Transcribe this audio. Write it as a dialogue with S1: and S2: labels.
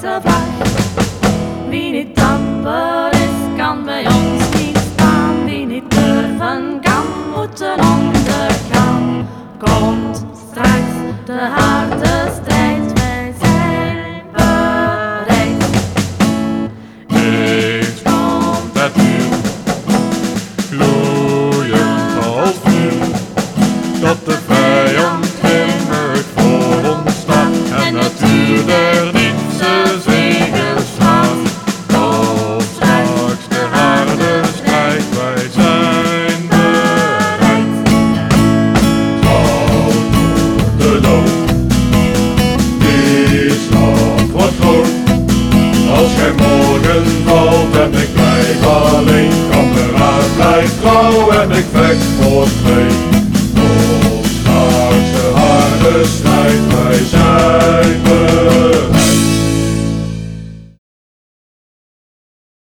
S1: te vlag. Wie niet dapper is, kan bij ons niet staan. Wie niet durven kan, moeten ondergaan. Komt straks de harde strijd, wij zijn bereid. Eens van dat vuur, gloeiend als vuur, dat de
S2: blijf trouw en ik vecht voor twee. Tot straks de harde strijd